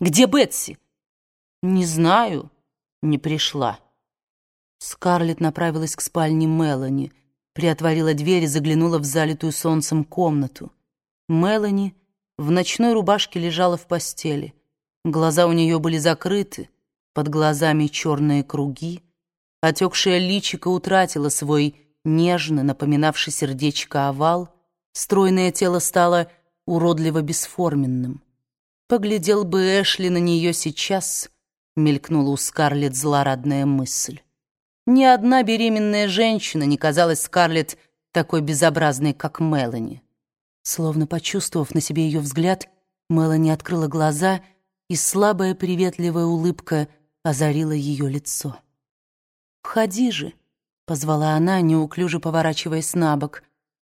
Где Бетси?» «Не знаю, не пришла». Скарлетт направилась к спальне Мелани, приотворила дверь и заглянула в залитую солнцем комнату. Мелани в ночной рубашке лежала в постели. Глаза у нее были закрыты, под глазами черные круги. Отекшая личико утратила свой нежно напоминавший сердечко овал, стройное тело стало уродливо бесформенным. Поглядел бы Эшли на нее сейчас, мелькнула у Скарлетт злорадная мысль. Ни одна беременная женщина не казалась Скарлетт такой безобразной, как Мелани. Словно почувствовав на себе ее взгляд, Мелани открыла глаза, и слабая приветливая улыбка озарила ее лицо. «Входи же», — позвала она, неуклюже поворачиваясь на бок.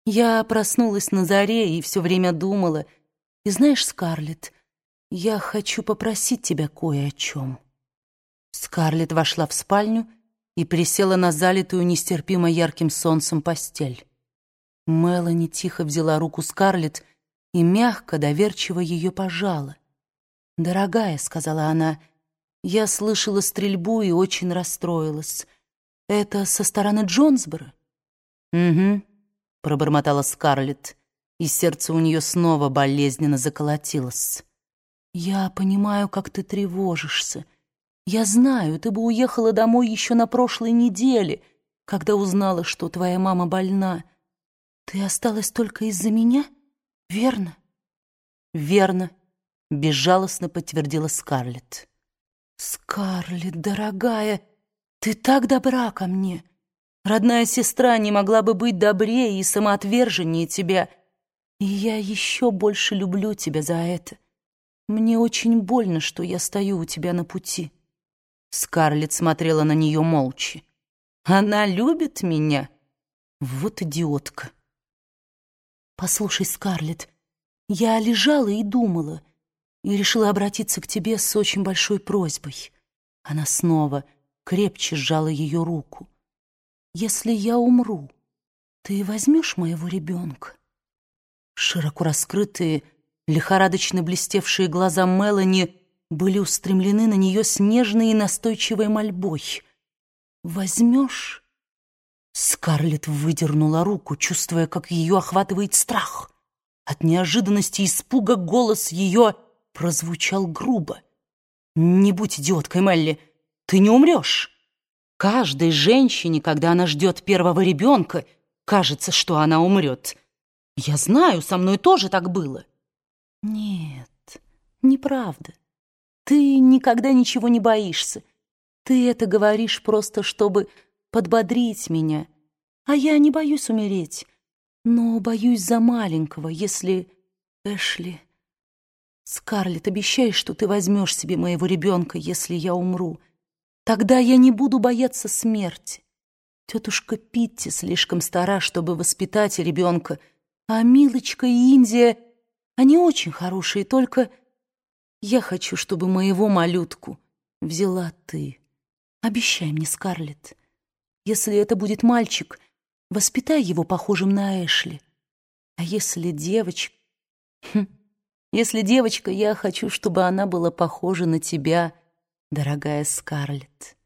«Я проснулась на заре и все время думала. И знаешь, Скарлетт, я хочу попросить тебя кое о чем». Скарлетт вошла в спальню и присела на залитую нестерпимо ярким солнцем постель. Мелани тихо взяла руку Скарлетт и мягко, доверчиво ее пожала. «Дорогая», — сказала она, — «я слышала стрельбу и очень расстроилась. Это со стороны Джонсбора?» «Угу», — пробормотала Скарлетт, и сердце у нее снова болезненно заколотилось. «Я понимаю, как ты тревожишься. Я знаю, ты бы уехала домой еще на прошлой неделе, когда узнала, что твоя мама больна. Ты осталась только из-за меня, верно?» «Верно», — безжалостно подтвердила Скарлетт. «Скарлетт, дорогая, ты так добра ко мне. Родная сестра не могла бы быть добрее и самоотверженнее тебя. И я еще больше люблю тебя за это. Мне очень больно, что я стою у тебя на пути». Скарлетт смотрела на нее молча. «Она любит меня? Вот идиотка!» «Послушай, Скарлетт, я лежала и думала, и решила обратиться к тебе с очень большой просьбой». Она снова крепче сжала ее руку. «Если я умру, ты возьмешь моего ребенка?» Широко раскрытые, лихорадочно блестевшие глаза Мелани были устремлены на нее с нежной и настойчивой мольбой. «Возьмешь?» Скарлетт выдернула руку, чувствуя, как ее охватывает страх. От неожиданности и испуга голос ее прозвучал грубо. «Не будь идиоткой, Мелли, ты не умрешь. Каждой женщине, когда она ждет первого ребенка, кажется, что она умрет. Я знаю, со мной тоже так было». «Нет, неправда. Ты никогда ничего не боишься. Ты это говоришь просто, чтобы подбодрить меня. А я не боюсь умереть, но боюсь за маленького, если... Эшли... Скарлетт, обещай, что ты возьмешь себе моего ребенка, если я умру. Тогда я не буду бояться смерти. Тетушка Питти слишком стара, чтобы воспитать ребенка, а Милочка и Индия, они очень хорошие, только... Я хочу, чтобы моего малютку взяла ты. Обещай мне, Скарлетт. Если это будет мальчик, воспитай его похожим на Эшли. А если девочка... Хм, если девочка, я хочу, чтобы она была похожа на тебя, дорогая Скарлетт.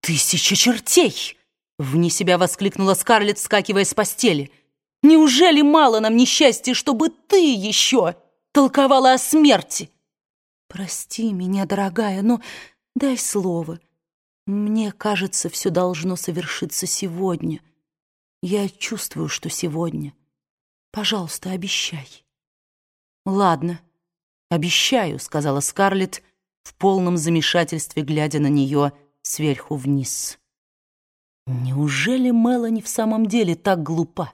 «Тысяча чертей!» — вне себя воскликнула Скарлетт, вскакивая с постели. «Неужели мало нам несчастья, чтобы ты еще толковала о смерти?» «Прости меня, дорогая, но дай слово. Мне кажется, все должно совершиться сегодня. Я чувствую, что сегодня. Пожалуйста, обещай». «Ладно, обещаю», — сказала Скарлетт, в полном замешательстве, глядя на нее сверху вниз. «Неужели Мелани в самом деле так глупа?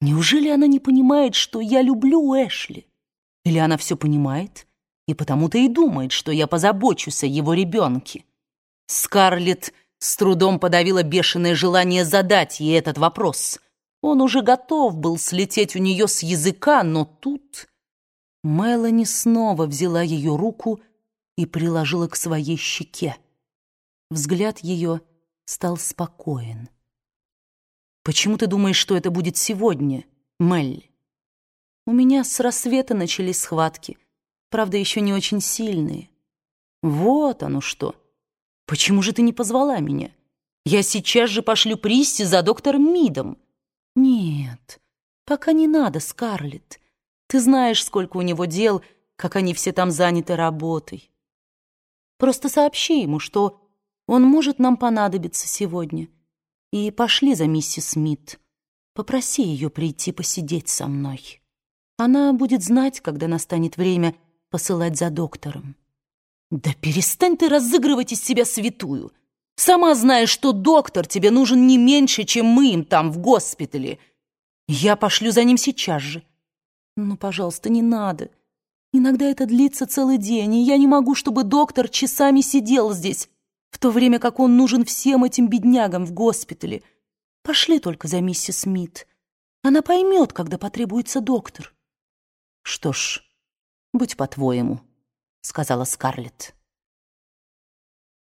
Неужели она не понимает, что я люблю Эшли? Или она все понимает?» и потому-то и думает, что я позабочусь о его ребенке. Скарлетт с трудом подавила бешеное желание задать ей этот вопрос. Он уже готов был слететь у нее с языка, но тут... Мелани снова взяла ее руку и приложила к своей щеке. Взгляд ее стал спокоен. «Почему ты думаешь, что это будет сегодня, Мелли?» «У меня с рассвета начались схватки». правда, еще не очень сильные. Вот оно что. Почему же ты не позвала меня? Я сейчас же пошлю Присти за доктором Мидом. Нет, пока не надо, Скарлетт. Ты знаешь, сколько у него дел, как они все там заняты работой. Просто сообщи ему, что он может нам понадобиться сегодня. И пошли за миссис Смит. Попроси ее прийти посидеть со мной. Она будет знать, когда настанет время посылать за доктором. Да перестань ты разыгрывать из себя святую. Сама знаешь, что доктор тебе нужен не меньше, чем мы им там в госпитале. Я пошлю за ним сейчас же. Ну, пожалуйста, не надо. Иногда это длится целый день, и я не могу, чтобы доктор часами сидел здесь, в то время как он нужен всем этим беднягам в госпитале. Пошли только за миссис Смит. Она поймет, когда потребуется доктор. Что ж, будь по-твоему, сказала Скарлетт.